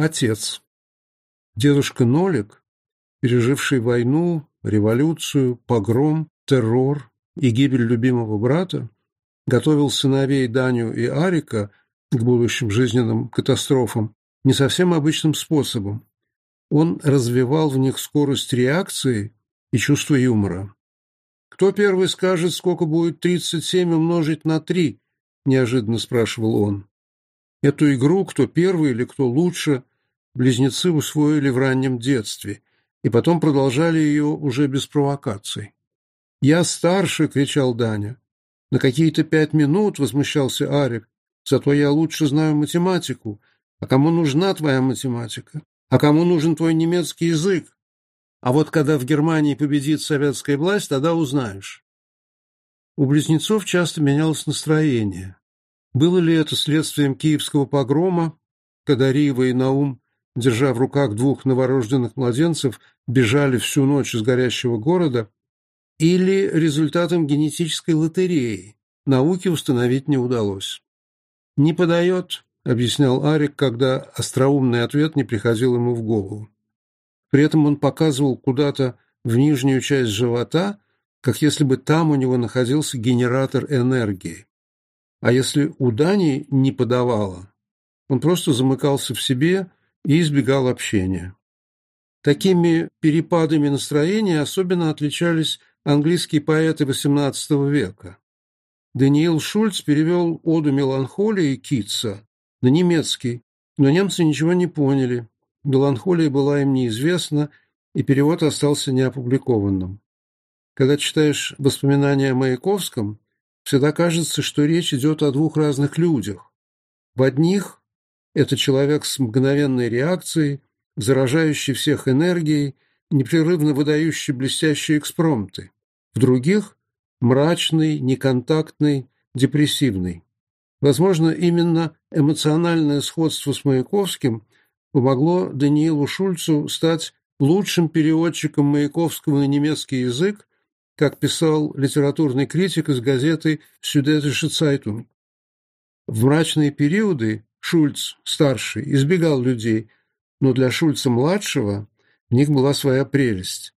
Отец. Дедушка Нолик, переживший войну, революцию, погром, террор и гибель любимого брата, готовил сыновей Даню и Арика к будущим жизненным катастрофам не совсем обычным способом. Он развивал в них скорость реакции и чувство юмора. «Кто первый скажет, сколько будет 37 умножить на 3?» – неожиданно спрашивал он. Эту игру «Кто первый» или «Кто лучше» близнецы усвоили в раннем детстве и потом продолжали ее уже без провокаций. «Я старше!» — кричал Даня. «На какие-то пять минут!» — возмущался Арик. «Зато я лучше знаю математику. А кому нужна твоя математика? А кому нужен твой немецкий язык? А вот когда в Германии победит советская власть, тогда узнаешь». У близнецов часто менялось настроение. Было ли это следствием киевского погрома, когда Рива и Наум держа в руках двух новорожденных младенцев, бежали всю ночь из горящего города, или результатом генетической лотереи. Науке установить не удалось. «Не подает», — объяснял Арик, когда остроумный ответ не приходил ему в голову. При этом он показывал куда-то в нижнюю часть живота, как если бы там у него находился генератор энергии. А если у Дани не подавало, он просто замыкался в себе и избегал общения. Такими перепадами настроения особенно отличались английские поэты XVIII века. Даниил Шульц перевел «Оду меланхолии» Китса на немецкий, но немцы ничего не поняли. Меланхолия была им неизвестна, и перевод остался неопубликованным. Когда читаешь воспоминания о Маяковском, всегда кажется, что речь идет о двух разных людях. В одних это человек с мгновенной реакцией, заражающий всех энергией, непрерывно выдающий блестящие экспромты. В других – мрачный, неконтактный, депрессивный. Возможно, именно эмоциональное сходство с Маяковским помогло Даниилу Шульцу стать лучшим переводчиком Маяковского на немецкий язык, как писал литературный критик из газеты «Сюдетыше Zeitung. В мрачные периоды Шульц, старший, избегал людей, но для Шульца-младшего в них была своя прелесть.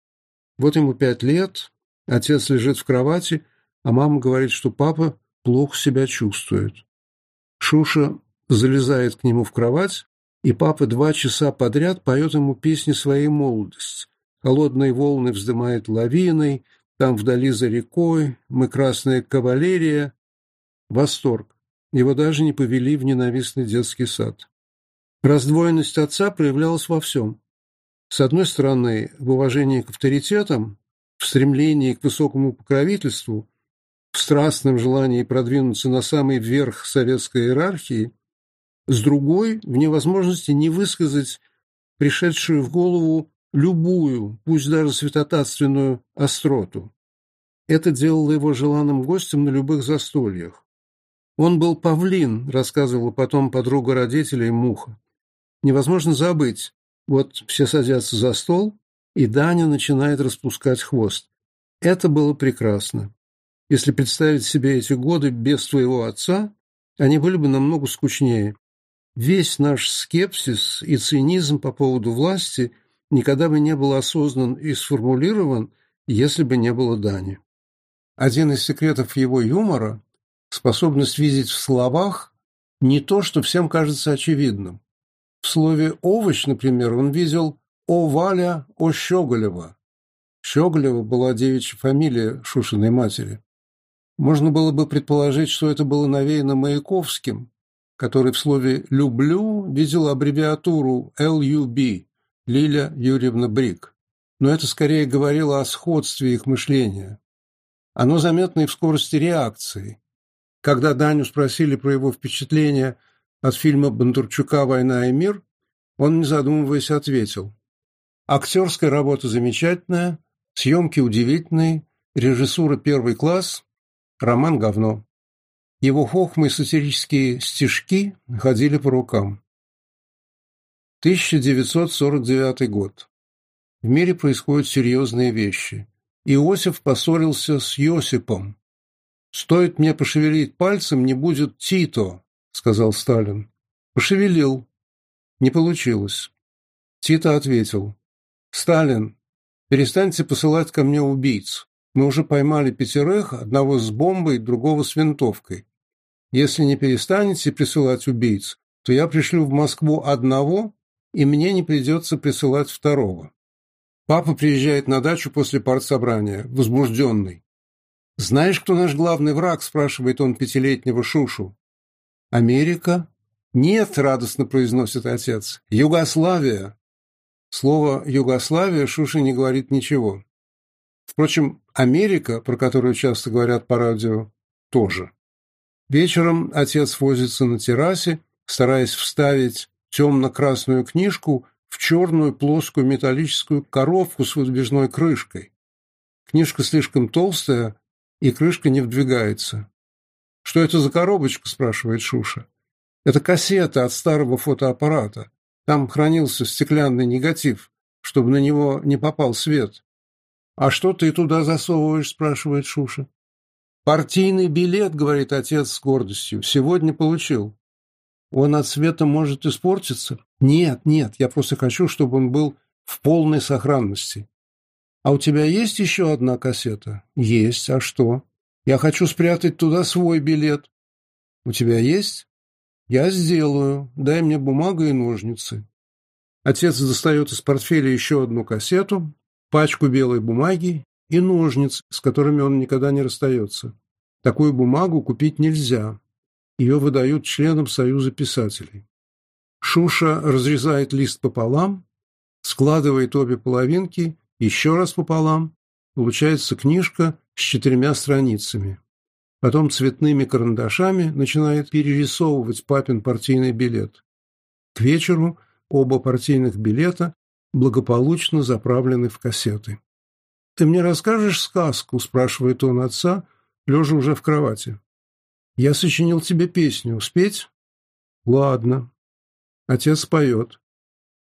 Вот ему пять лет, отец лежит в кровати, а мама говорит, что папа плохо себя чувствует. Шуша залезает к нему в кровать, и папа два часа подряд поет ему песни своей молодости. Холодные волны вздымает лавиной, там вдали за рекой, мы красная кавалерия. Восторг. Его даже не повели в ненавистный детский сад. Раздвоенность отца проявлялась во всем. С одной стороны, в уважении к авторитетам, в стремлении к высокому покровительству, в страстном желании продвинуться на самый верх советской иерархии, с другой – в невозможности не высказать пришедшую в голову любую, пусть даже святотатственную, остроту. Это делало его желанным гостем на любых застольях. «Он был павлин», — рассказывала потом подруга родителей Муха. «Невозможно забыть. Вот все садятся за стол, и Даня начинает распускать хвост. Это было прекрасно. Если представить себе эти годы без твоего отца, они были бы намного скучнее. Весь наш скепсис и цинизм по поводу власти никогда бы не был осознан и сформулирован, если бы не было Дани. Один из секретов его юмора Способность видеть в словах не то, что всем кажется очевидным. В слове «овощ», например, он видел «О Валя, о Щеголева». Щеголева была девичья фамилия Шушиной матери. Можно было бы предположить, что это было навеяно Маяковским, который в слове «люблю» видел аббревиатуру LUB – Лиля Юрьевна Брик. Но это скорее говорило о сходстве их мышления. Оно заметно и в скорости реакции. Когда Даню спросили про его впечатления от фильма Бондарчука «Война и мир», он, не задумываясь, ответил. «Актерская работа замечательная, съемки удивительные, режиссура первый класс, роман говно». Его хохмы и сатирические стишки ходили по рукам. 1949 год. В мире происходят серьезные вещи. Иосиф поссорился с Йосипом, «Стоит мне пошевелить пальцем, не будет Тито», — сказал Сталин. «Пошевелил. Не получилось». Тито ответил. «Сталин, перестаньте посылать ко мне убийц. Мы уже поймали пятерых, одного с бомбой, другого с винтовкой. Если не перестанете присылать убийц, то я пришлю в Москву одного, и мне не придется присылать второго». Папа приезжает на дачу после партсобрания, возбужденный. «Знаешь, кто наш главный враг?» – спрашивает он пятилетнего Шушу. «Америка?» «Нет», – радостно произносит отец. «Югославия». Слово «Югославия» Шуша не говорит ничего. Впрочем, Америка, про которую часто говорят по радио, тоже. Вечером отец возится на террасе, стараясь вставить темно-красную книжку в черную плоскую металлическую коробку с выдвижной крышкой. Книжка слишком толстая, и крышка не вдвигается. «Что это за коробочка?» – спрашивает Шуша. «Это кассета от старого фотоаппарата. Там хранился стеклянный негатив, чтобы на него не попал свет». «А что ты туда засовываешь?» – спрашивает Шуша. «Партийный билет», — говорит отец с гордостью, — «сегодня получил». «Он от света может испортиться?» «Нет, нет, я просто хочу, чтобы он был в полной сохранности. «А у тебя есть еще одна кассета?» «Есть. А что?» «Я хочу спрятать туда свой билет». «У тебя есть?» «Я сделаю. Дай мне бумагу и ножницы». Отец достает из портфеля еще одну кассету, пачку белой бумаги и ножниц, с которыми он никогда не расстается. Такую бумагу купить нельзя. Ее выдают членам Союза писателей. Шуша разрезает лист пополам, складывает обе половинки еще раз пополам, получается книжка с четырьмя страницами. Потом цветными карандашами начинает перерисовывать папин партийный билет. К вечеру оба партийных билета благополучно заправлены в кассеты. «Ты мне расскажешь сказку?» – спрашивает он отца, лежа уже в кровати. «Я сочинил тебе песню. Спеть? «Ладно». Отец поет.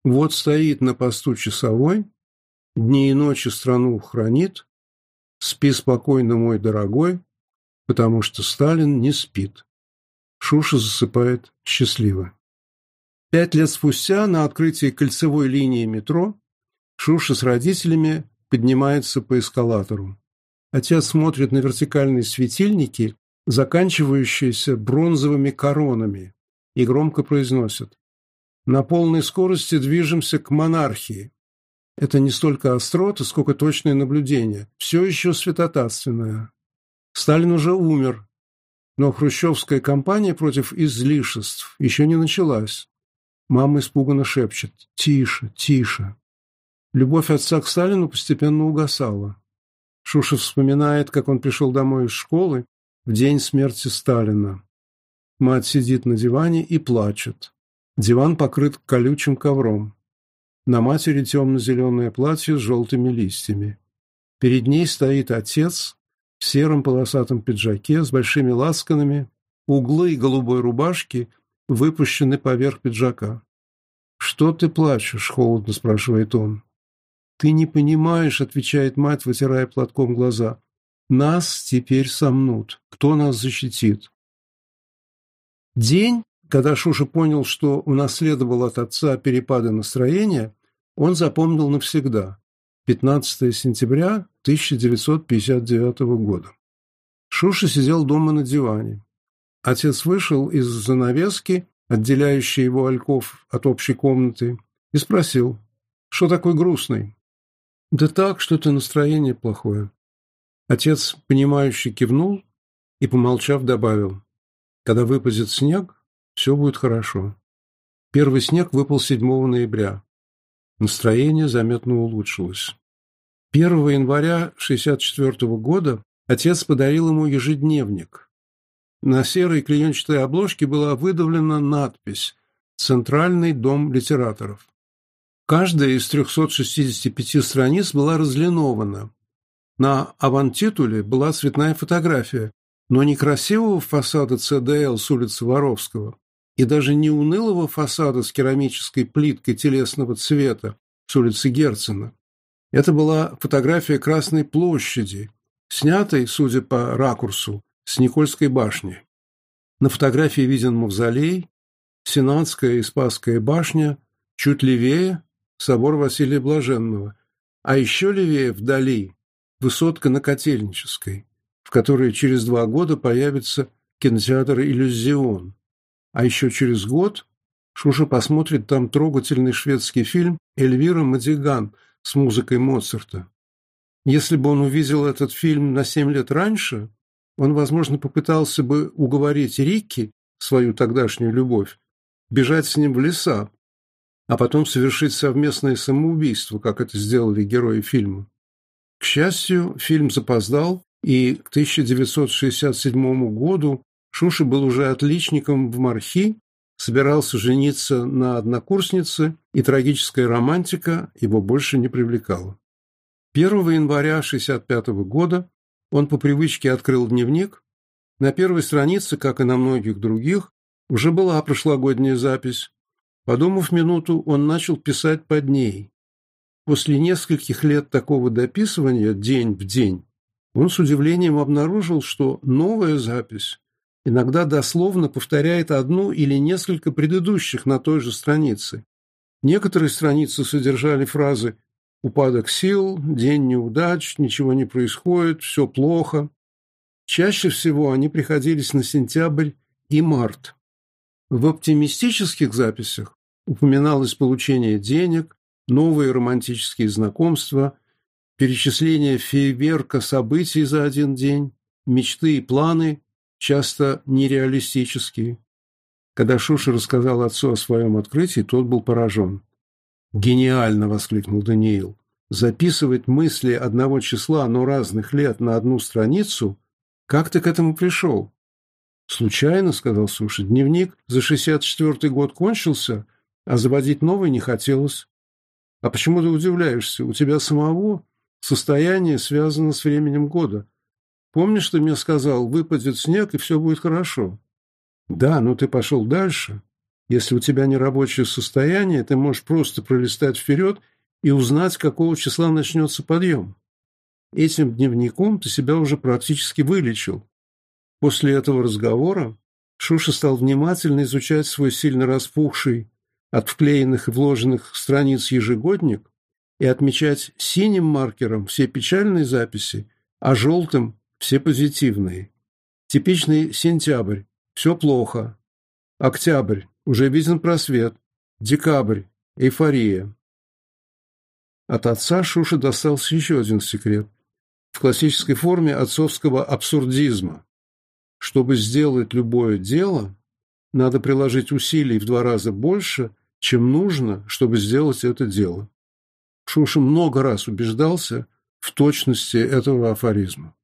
Вот стоит на посту часовой, дни и ночи страну хранит, спи спокойно, мой дорогой, потому что Сталин не спит. Шуша засыпает счастливо. Пять лет спустя на открытии кольцевой линии метро Шуша с родителями поднимается по эскалатору. Отец смотрит на вертикальные светильники, заканчивающиеся бронзовыми коронами, и громко произносит «На полной скорости движемся к монархии». Это не столько остроты, сколько точное наблюдение, все еще святотатственное. Сталин уже умер, но хрущевская кампания против излишеств еще не началась. Мама испуганно шепчет «Тише, тише». Любовь отца к Сталину постепенно угасала. Шуша вспоминает, как он пришел домой из школы в день смерти Сталина. Мать сидит на диване и плачет. Диван покрыт колючим ковром. На матери темно-зеленое платье с желтыми листьями. Перед ней стоит отец в сером полосатом пиджаке с большими ласканами, углы голубой рубашки выпущены поверх пиджака. «Что ты плачешь?» – холодно спрашивает он. «Ты не понимаешь», – отвечает мать, вытирая платком глаза. «Нас теперь сомнут. Кто нас защитит?» День, когда Шуша понял, что унаследовал от отца перепады настроения, он запомнил навсегда 15 сентября 1959 года. Шуша сидел дома на диване. Отец вышел из занавески, отделяющей его ольков от общей комнаты, и спросил, что такой грустный? Да так, что-то настроение плохое. Отец, понимающе кивнул и, помолчав, добавил, когда выпадет снег, все будет хорошо. Первый снег выпал 7 ноября. Настроение заметно улучшилось. 1 января 1964 года отец подарил ему ежедневник. На серой клеенчатой обложке была выдавлена надпись «Центральный дом литераторов». Каждая из 365 страниц была разлинована. На авантитуле была цветная фотография, но не красивого фасада ЦДЛ с улицы Воровского, и даже не унылого фасада с керамической плиткой телесного цвета с улицы Герцена. Это была фотография Красной площади, снятой, судя по ракурсу, с Никольской башни. На фотографии виден мавзолей, Сенатская и Спасская башня, чуть левее – собор Василия Блаженного, а еще левее, вдали, высотка на Котельнической, в которой через два года появится кинотеатр «Иллюзион», а еще через год Шуша посмотрит там трогательный шведский фильм «Эльвира Мадиган» с музыкой Моцарта. Если бы он увидел этот фильм на семь лет раньше, он, возможно, попытался бы уговорить Рикки, свою тогдашнюю любовь, бежать с ним в леса, а потом совершить совместное самоубийство, как это сделали герои фильма. К счастью, фильм запоздал, и к 1967 году Шуши был уже отличником в Мархи, собирался жениться на однокурснице, и трагическая романтика его больше не привлекала. 1 января 1965 года он по привычке открыл дневник. На первой странице, как и на многих других, уже была прошлогодняя запись. Подумав минуту, он начал писать под ней. После нескольких лет такого дописывания день в день он с удивлением обнаружил, что новая запись иногда дословно повторяет одну или несколько предыдущих на той же странице. Некоторые страницы содержали фразы «упадок сил», «день неудач», «ничего не происходит», «все плохо». Чаще всего они приходились на сентябрь и март. В оптимистических записях упоминалось получение денег, новые романтические знакомства, перечисление фейверка событий за один день, мечты и планы, часто нереалистические. Когда Шуши рассказал отцу о своем открытии, тот был поражен. «Гениально!» – воскликнул Даниил. «Записывать мысли одного числа, но разных лет на одну страницу? Как ты к этому пришел?» «Случайно», – сказал Суши, – «дневник за 64-й год кончился, а заводить новый не хотелось». «А почему ты удивляешься? У тебя самого состояние связано с временем года. Помнишь, ты мне сказал, выпадет снег, и все будет хорошо? Да, но ты пошел дальше. Если у тебя не рабочее состояние, ты можешь просто пролистать вперед и узнать, какого числа начнется подъем. Этим дневником ты себя уже практически вылечил. После этого разговора Шуша стал внимательно изучать свой сильно распухший от вклеенных и вложенных страниц ежегодник и отмечать синим маркером все печальные записи, а желтым все позитивные. Типичный сентябрь, все плохо. Октябрь, уже виден просвет. Декабрь, эйфория. От отца Шуше достался еще один секрет. В классической форме отцовского абсурдизма. Чтобы сделать любое дело, надо приложить усилий в два раза больше, чем нужно, чтобы сделать это дело. Шуша много раз убеждался в точности этого афоризма.